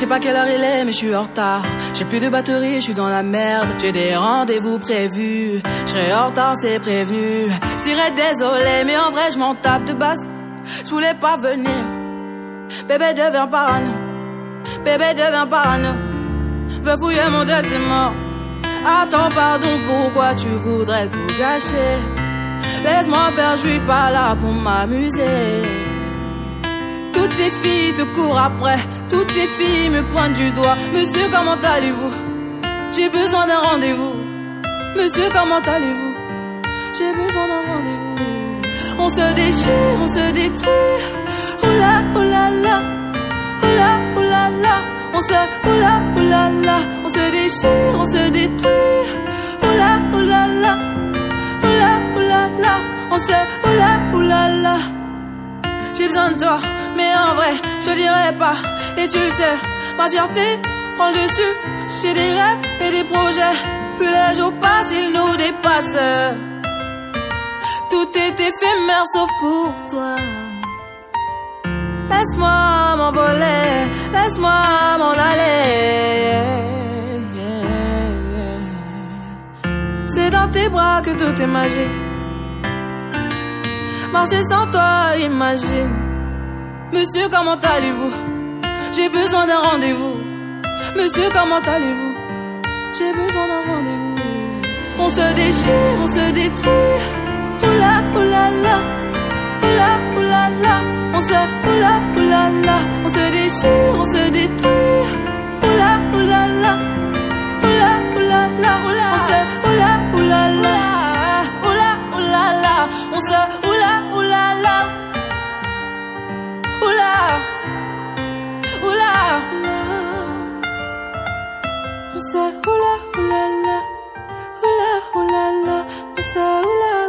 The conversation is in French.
sais pas quelle heure il est, mais je suis en retard. J'ai plus de batterie, je suis dans la merde. J'ai des rendez-vous prévus. Je serai en retard, c'est prévenu. Je dirais désolé, mais en vrai, je m'en tape de base. Je voulais pas venir. Bébé devient parano. Bébé devient parano. Veux fouiller mon deuil, c'est mort. Attends, pardon, pourquoi tu voudrais tout gâcher? Laisse-moi faire, je suis pas là pour m'amuser. Toutes ces filles te courent après, toutes ces filles me pointent du doigt. Monsieur, comment allez-vous? J'ai besoin d'un rendez-vous. Monsieur, comment allez-vous? J'ai besoin d'un rendez-vous. On se déchire, on se détruit. Oh là, oh là là. Oh là, oh là là. On se, oh là, oh là là. On se déchire, on se détruit. Oh là, oh là là. Oh là, oh là là. On se, oh là, oh là là. J'ai besoin de toi, mais en vrai, je dirais pas. Et tu sais, ma fierté prend le dessus. J'ai des rêves et des projets. Plus les jours passent, ils nous dépassent. Tout est éphémère sauf pour toi. Laisse-moi m'envoler, laisse-moi m'en aller. C'est dans tes bras que tout est magique. Marcher sans toi, imagine. Monsieur, comment allez-vous? J'ai besoin d'un rendez-vous. Monsieur, comment allez-vous? J'ai besoin d'un rendez-vous. On se déchire, on se détruit. Oula, oula, la. Oula, oula, la. On se, oula, oula, la. On se déchire, on se détruit. Oula, oula, la. Oula, oula, la. On se, oula, oula, la. Oula, oula, la. On se, se, oula, oula, la. Oula, oula, la. On se, oula, oula, la.